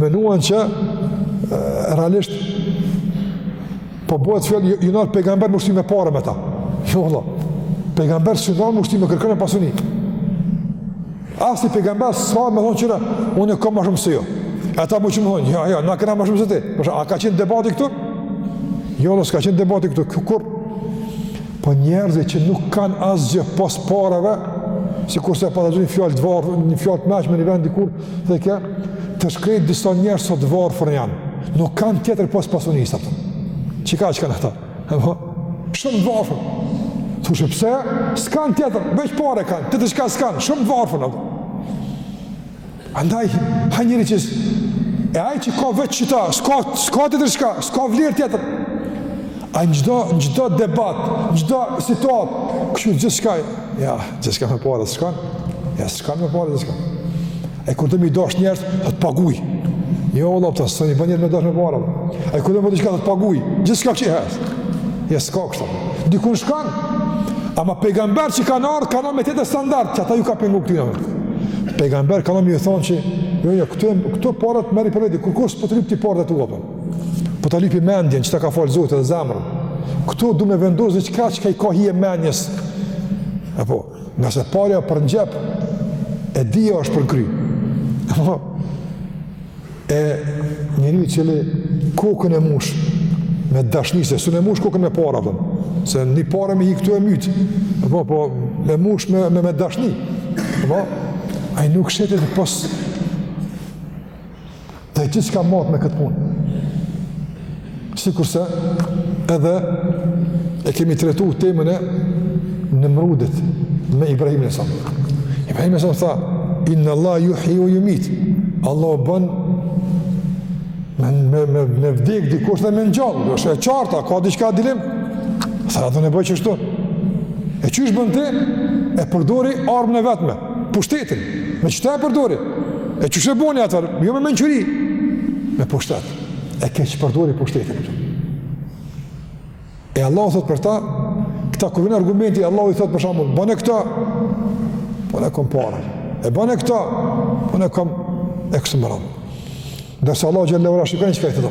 menuan që realisht po bëhet fjalë, janë ardhë pejgamberët me u shti me pare me ta. Jo vallah, pejgamberët s'janë ardhë me u shti me kërkon në pasuni. Asni pejgamber s'ka ardhë me thonë që unë kam ma shumë se ju. E ata mu që me thonë, jo, jo, na kena ma shumë se ti. Por a ka qenë debati këtu? Jo vallah, s'ka qenë debati këtu kurrë. Po njerëzit që nuk kanë asgjë pos parave, sikurse pata një fjalë të varë, një fjalë të mençme një vend dikur, thojke, të shkretë disa njerëz sa të varfër janë, nuk kanë tjetër pos pasunisë. Çka që kanë ata? Apo? Shumë të varfër. Thush pse? S'kanë tjetër, veç pare kanë, tjetër çka s'kanë, shumë të varfër. Andaj, ai njeri që e ai që ka veç qita, s'ka, s'ka tjetër çka, s'ka vlerë tjetër. Ai në çdo, në çdo debat, në çdo situatë, kështu gjithçka, ja, gjithçka me pare, s'ka, ja, s'ka me pare, gjithçka. E kur do m'i dosh njerëz, do të paguj. Jo vallah, pëtës, s'un bën njeri me dosh me pare. E kur të mi dosh njerëz, do të paguj. Gjithçka kështë, ja, s'ka, Dikun shkon, ama pejgamberët që kanë ardhë, kanë ardhë me tjetër standard, që ata ju ka pengu këtë në vërë. Pejgamberët kanë ardhë me ju thonë që, jo, jo, këto, këto paret merri për veti, kurkush s'po t'i lypë ty paret e tua. Por po ta lypi mendjen, që ta ka falë Zoti edhe zemrën. Këtu du me vendosë diçka çka i ka hije mendjes. Apo, ngase parja për në xhep, e dija është për në kry. Apo, E njeri i cili kokën e mush me dashni, se s'un e mush kokën me para, apo, se një pare me i këtu e myt, po, po e mush me, me, me dashni, po, ai nuk shetit e pos, dhe i që s'ka matë me këtë punë, Sikurse edhe e kemi trajtu temën e Nemrudit me Ibrahimin alejhi selam. Ibrahimi alejhi selam tha, inne Allah juhji ue jumit, Allahu bën me, me, me, me vdek dikush dhe me ngjall, është e qartë, s'ka diçka dilemë, tha edhe un e boj qështu, e qysh bën ti, e përdori armën e vetme, pushtetin, me qëta e përdori, e qysh e boni atëherë, jo me mençuri, me pushtet, e keqpërdori pushtetin këtu. E Allahu thot për ta, këta kur vjen argumenti, Allahu i thot për shembull, bëne këta, po ne kom para. E bëne këta, po ne kom e kështu me radhë. Ndërsa Allahu xhelle ue ala shikoni çka i thotë.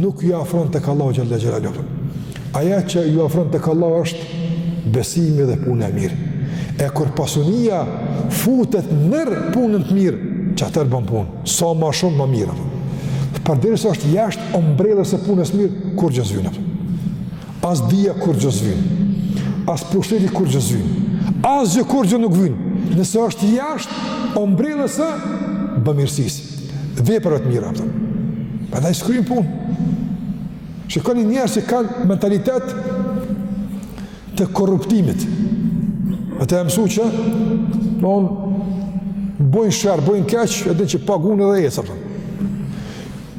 nuk ju afron tek Allahu xhelle xhelaluhu. Aja që ju afron tek Allahu është besimi dhe puna e mirë. E kur pasunia futet nër punën të mirë, qatëherë bën punë, sa ma shumë ma mirë. Përderisa është jashtë ombrellës së punës mirë, kurgjo s'vyn. As dija kurgjo s'vyn. As pushteti kurgjo s'vyn. Asgjë kurgjo nuk vyn. Nëse është jashtë ombrellës së bëmirësisë. veprave të mira. Prandaj s'kryn punë. Shikoni njerëz që kanë mentalitet të korruptimit. Ata janë mësu që domethonë bojn sherr, bojn keq, e din që pagun edhe ec apo.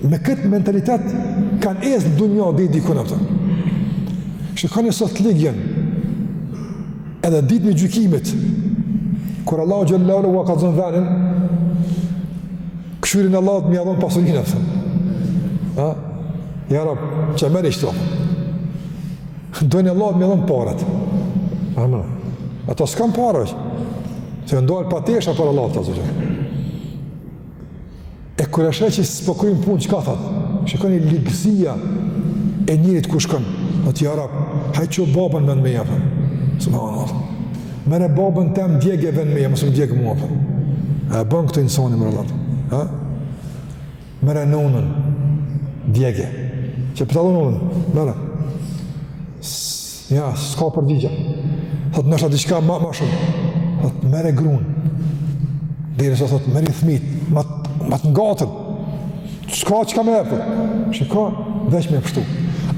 Me kët mentalitet kanë ecë në dunja deri dikun apo. Shikoni sot ligjin Edhe ditën e gjykimit, kur Allahu xhelle ue ala ua kallzon venin, kqyrin Allahut me ia dhon pasurinë atë. Ha? Ja Rab, qe merri qëto. Dojn Allahut me ia dhon paret. Amë. Ata s'kan para. Se jan dal pa tesha para Allahut zgjë. E kur e sheh që s'po kryn punë, çka thot? Shikoni ligësia e njerit ku shkon, thot ja Rab, hajt ço babën vend meje. Subhanallah. Merre babën tem djege vend meje, mos m'djeg mua. A e bën këtë insani more vlla? Ha? Merre nonën djege. Qe po ta lo nonën. Merre. Jo, s'ka përgjigje. Thot noshta diçka ma, ma shumë. Thot, merre grun. Derisa thot, merri thmit. Ma, ma të ngatën. S'ka çka me jep. Shiko, veç me pshtu.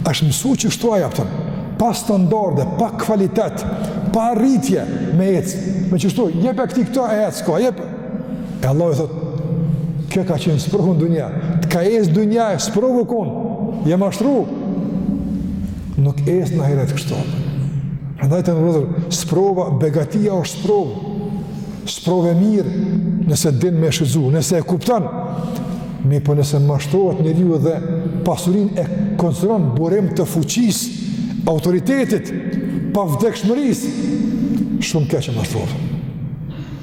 Asht mësu qështu a kupton. Pa standarde, pa kvalitet, pa rritje me ec. Me qështu, jepja këtij këta e ec, ka, jep. E Allahi thot, kjo ka qenë sprovë në dunja, te ka, është dunja sprovë kon, je mashtru, nuk është n'ahiret kështu. Prandaj të nderuar, sprova, begatia osht sprovë, sprovë e mirë, nëse din me shfrytëzu, nëse e kupton, mirëpo nëse mashtrohet njeriu dhe pasurinë e konsideron burim të fuqisë, autoritetit, pavdekshmërisë, shumë keq mashtrohet.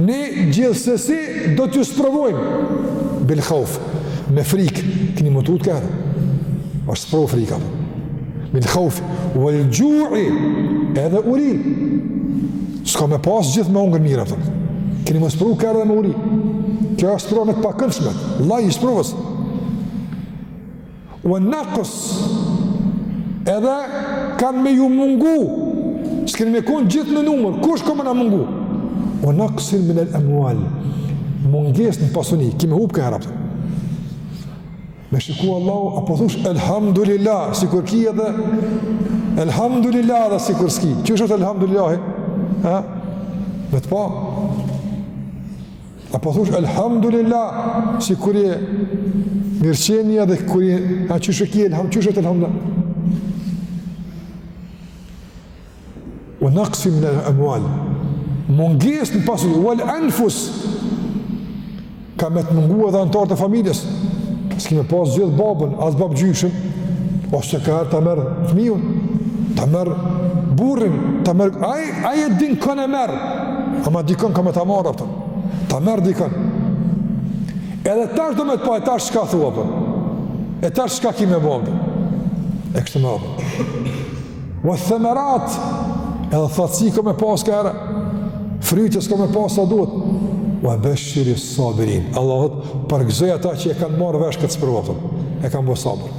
Ne gjithsesi do t'ju sprovojmë bil khauf me frikë keni m'u tut kaherë asht sprovë frika bil khauf wal ju'i edhe uri s'ka me pas gjithë me hongër mirë ato keni m'u sprovu kaherë me uri kjo është sprovë me të pakëndshme Allahi i sprovës Ue naksin, edhe kanë me ju mungu, s'keni me kon gjithë në numër, kush ka me na mungu? Ue naksin minel emual, mungesë në pasuni, ki me hup kaherë apet. Me shiku Allahu, a po thush, elhamdulillah, sikur ki edhe, elhamdulillah dhe sikur s'ki, qysh është elhamdulillahi? Ha? Me të pa, A po thush elhamdulillah, sikur je n'mirëqenie dhe kur je, a qysh e ke, elham, qysh është elhamdulillah? Ue naksin minel emual, mungesë në pasuri, uel enfus, ka me të mungu edhe antarë të familjes, s'ki me pas gjithë babën, as babëgjyshin, ose kaherë ta merr fmiun, ta merr burrin, ta merr, ai e din kon e merr, ama dikon ka me ta marr, Ta merr dikon. Edhe tash do me të pa, e tash çka thua pra. E tash çka ki me bo. E kështu me bo. Ue themerat, edhe thatësi ka me pas kaherë, frytet s'ka me pas sa duhet. Ue beshiri sabirin. Allahu thotë, përgëzoj ata që e kanë marr vesh këtë sprovën tem. E kanë bërë sabër.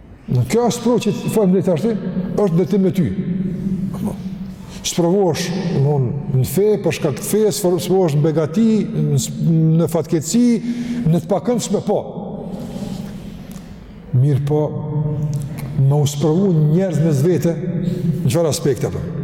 Kjo është sprovë që të folëm deri tash, është n'dedikim me ty. Sprovohesh në fe, për shkak të fes, sprovohesh në begati, në fatkeqësi, në të pakëndshme, po. Mirëpo, me u sprovu njerëz mes vete, në çfarë aspekte pra. Po?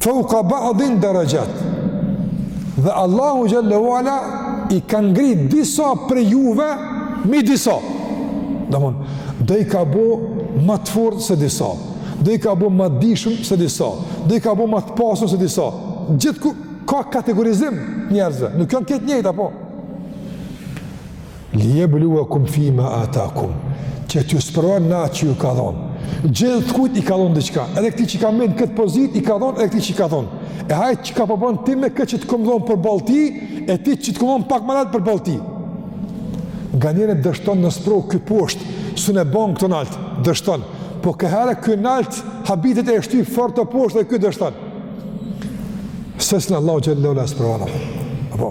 Fauka ba'din darajat. Dhe Allahu xhelle ue ala i ka ngrit disa prej juve mi disa. Domthon, do i ka bo ma të fortë se disa. Do i ka bo ma të dijshëm se disa. Do i ka bo ma të pasun se disa. Gjithku ka kategorizim njerëzve. Nuk janë krejt njëjtë apo. Liyebluwakum fima atakum. Që t'ju sprovon në atë që ju ka dhënë. Gjithkujt i ka dhënë diçka. Edhe këtij që ka mend këtë pozitë i ka dhënë edhe këtij që ka dhënë. E hajt çka po bën ti me këtë që të kom dhënë përballë ti, e ti që të kom pak ma nalt përballë ti. Nganjëherë dështon në sprovë ky poshtë, s'un e ban këtë nalt, dështon. Po ka herë ky nalt habitet e shtyp fort të poshtë dhe ky dështon. Sesna Allahu xhele ve ala sprovon. Apo.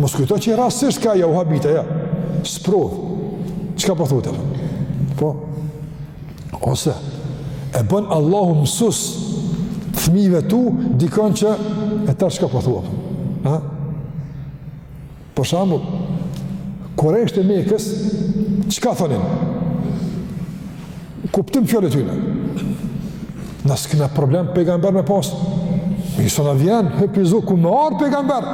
Mos kujto që rastësisht ka ja u habita, ja. Sprovë. Çka po thu? Po. Ose e bën Allahu mësus fëmijëve tu dikon që e ta çka po thua. Ha? Për shembull, Kurejshët e Mekës, çka thonin? Kuptim fjallë të tyre. Nësë këna problem pejgamber me pas, mirë se na vjen, hëpizu, ku me marrë pejgamber?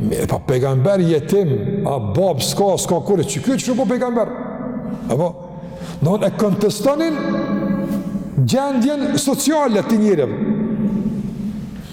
Me, pa pejgamber jetim, a babë s'ka, s'ka kurgjo, qysh po pejgamber? Apo, në e kontestonin gjendjen sociale të njerëzve.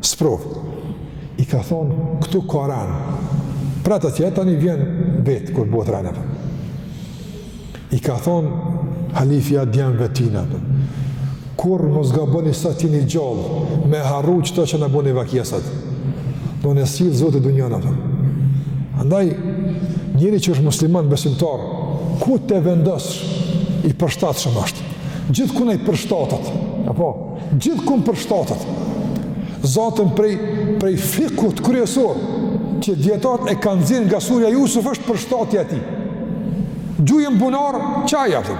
Sprovë. I ka thonë, këtu Kuran. Pra të tjerët tani vijnë vetë, kur bëhet ranë. I ka thonë, halifja djemve tina, apo. Kurrë mos gaboni sa t'jeni gjallë, me harru qëto që na bëni vaki sot. Domethënë e sill Zoti dunjanë, apo. Andaj, njeri që është musliman besimtar, ku ta vendosësh i përshtatshëm asht. Gjithkun ai përshtatet, apo? gjithkun përshtatet, zaten prej, prej fikhut kryesor, që dijetarët e kanë nxjerrë nga surja Jusuf është përshtatja e tij. Gjuje në bunar, qaj, apo,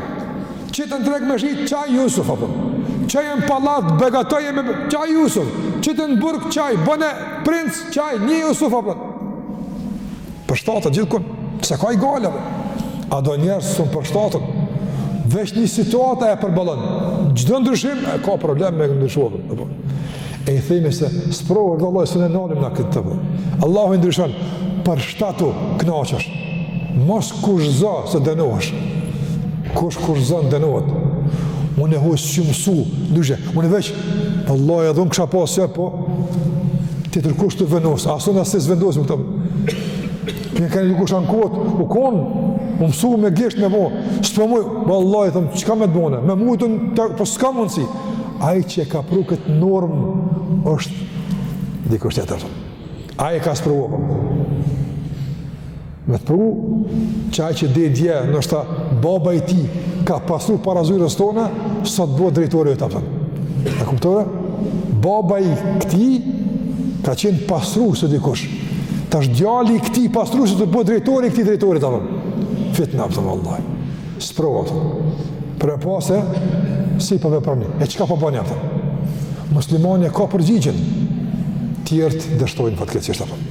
qite në treg me shit, qaj Jusuf, apo, çoje në pallat, begatoje me, qaj Jusuf, qite në burg, qaj, bone princ, qaj, një Jusuf, apo. Përshtatet gjithkun, se ka i gajle, a do njerëz s'un përshtaten, veç një situatë e përballon, çdo ndryshim e ka problem me ndryshu, apo. E i themi se sprovë, dhe Allahu, s'e nalim në këtë të për. Allahu i ndryshon, përshtatu, knaqesh, mos kushtëzo, se dënohesh, kush kushtëzon dënohet, unë jo s'jom mësu ndryshe, unë veç, vallahi edhe unë kisha pasë, ja, po, tjetërkush tu vendos, ashtu na s'i vendosim këto. E ka dikush një kohë, u konë, u mësu me gisht me bo, s'po muj, vallahi thom, çka me të bo unë, me mujtë, po s'ka mundësi. Ai që e ka pru këtë normë, është, dikush tjetër. Ai e ka pru, Me t'provu, që ai që deri dje, ndoshta baba i tij, ka pastru para zyrës tone, sot bëhet drejtori yt, a kupton. E kuptove? Baba i këtij, ka qenë pastrues te dikush. Tash djali i këtij pastruesit bëhet drejtor i këtij drejtorit, a kupton. Fitne, a kupton, vallahi. Sprovë, a kupton. Për me pa se si po veproni. E çka po bëni, a kupton? Muslimani e ka përgjigjen. Tjerët dështojnë, fatkeqësisht, a kupton.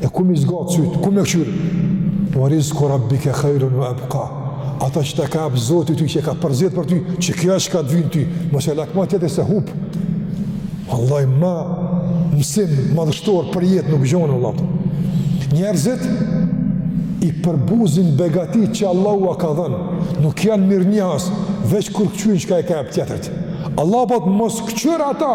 E ku m'i zgat sytë, ku me këqyrë? Ve rizku rabbike hajrun ve ebka. Atë që ta ka jap Zoti ty, që e ka përzgjedh për ty, që kjo është çka të vyn ty, mos e lakmo tjetrën se hup. Vallahi ma mësim madhështor për jetë nuk gjen, vallahi. Njerëzit i përbuzin begatitë që Allahu ua ka dhënë, nuk janë mirënjohës, veç kur këqyrin çka i ka jap tjetrit. Allahu po thotë mos këqyr ata,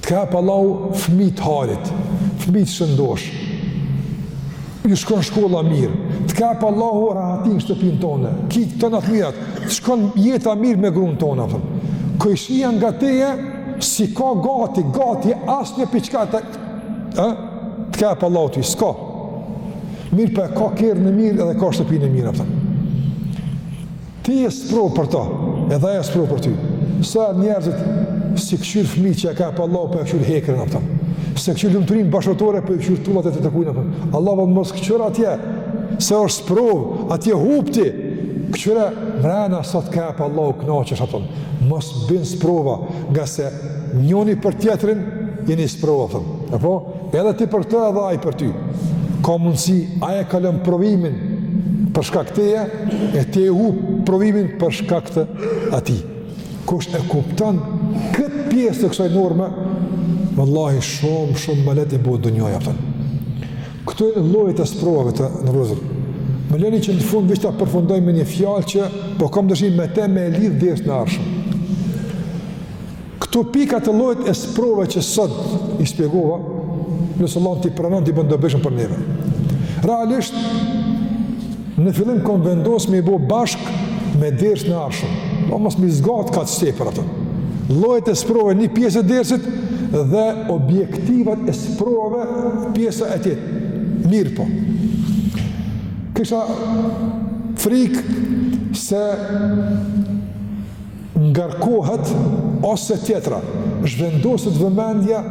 Të ka jep Allahu fëmijë të hajrit, fëmijë të shëndosh. Ju shkon shkolla mirë. Të ka jep Allahu rahatinë në shtëpinë tone. Ki të tana të mirat. Të shkon jeta mirë me grun tone, a kupton. Kojshia ngat teje s'i ka gati, gati asnjë prej çka ty të ka jep Allahu ty s'ka. Mirëpo e ka kerrin e mirë edhe ka shtëpinë e mirë, a kupton. Ti je sprovë për ta, edhe ai është sprovë për ty. Sa herë njerëzit s'i këqyr fëmijët që ia ka jep Allahu po e këqyr hekrin, a kupton. S'e këqyr lumturinë bashkëshortore po i këqyr tullat e tjetërkujt, a kupton. Allah, vëlla, mos këqyr atje. Se është sprovë, atje hup ti. Këqyre mrena sa t'ka jep Allahu kënaqesh, a kupton. Mos bin n'sprova, ngase njëri për tjetrin jeni sprovë, a kupton. Apo Edhe ti për këtë edhe ai për ty. Ka mundësi ai e kalon provimin për shkak teje e ti e hup provimin për shkak të atij. Kush e kupton këtë pjesë të kësaj norme, vallahi shumë shumë më lehtë i bëhet dunjaja, a kupton. Këto janë llojet e sprovave të nderuar vëllezër. Më leni që në fund veç ta përfundoj me një fjalë që po kam dëshirë me të me e lidh dersin e ardhshëm. Këto pika te llojet e sprovave që sot i spjegova, nëse Allahu t'i pranon t'i bën të dobishme për neve. Realisht në fillim kam vendos me i bë bashkë me dersin e ardhshëm. Po mos me i zgjat kaq tepër ato. Llojet e sprovave një pjesë e dersit dhe objektivat e sprovave pjesa tjetër. Mirëpo kisha frikë se ngarkohet ose tjetra, zhvendoset vëmendja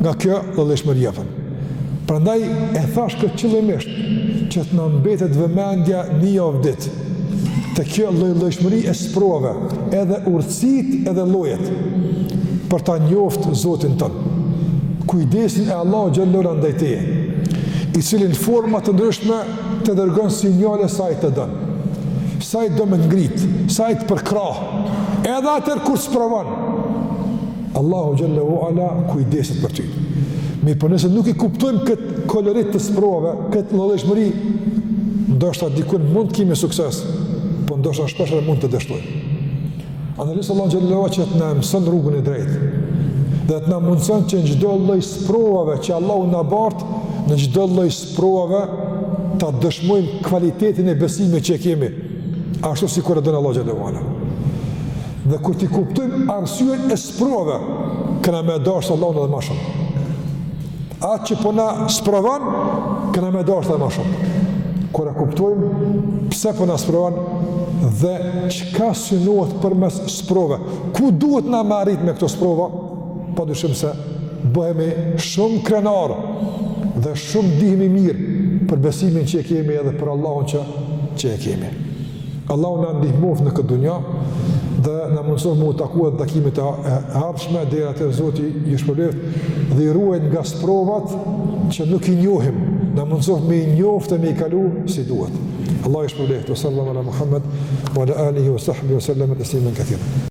nga kjo llojllojshmëria pra. Prandaj e thashë këtë qëllimisht që të na mbetet vëmendja një javë ditë te kjo llojllojshmëri e sprovave edhe urtësitë edhe llojet për ta njoft Zotin tonë. Kujdesin e Allahut xhelle ve ala ndaj teje, i cili në forma të ndryshme të dërgon sinjale sa ai të don, sa ai do me të ngritë, sa ai të përkrah, edhe atëherë kur sprovon. Allahu xhelle ve ala kujdeset për ty. Mirëpo nëse nuk i kuptojmë këtë kolorit të sprovave, këtë llojllojshmëri, ndoshta dikun mund të kemi sukses, por po ndoshta shpeshherë mund të dështojmë. Andaj lus Allahun xhelle ve ala që të na mëson rrugën e drejtë, dhe të na mundëson që në çdo lloj sprovave që Allahu na bart, në çdo lloj sprovave ta dëshmojmë kvalitetin e besimit që kemi, ashtu sikur e don Allahu xhelle ve ala. Dhe kur t'i kuptojmë arsyen e sprovave, kena me e dashtë Allahun edhe ma shumë. Atë që po na sprovon, kena me e dashtë edhe ma shumë. Kur e kuptojmë, pse po na sprovon, dhe çka synohet përmes sprovave, ku duhet na me arrit me këto sprova, pa dyshim se bëhemi shumë krenarë dhe shumë ndihemi mirë për besimin që e kemi edhe për Allahun që, që e kemi. Allahu na ndihmoftë në këtë dunja dhe na mundësoftë me u taku në takimet e ardhshme, deri atëherë Zoti ju shpërbleftë dhe ju ruajtë nga sprovat që nuk i njohim, na mundësoftë me i njoft e me i kalu si duhet. Allahu ju shpërbleftë, wa sallallahu ala Muhammed, wa ala alihi, wa sahbihi, wa sallam teslimen kethira.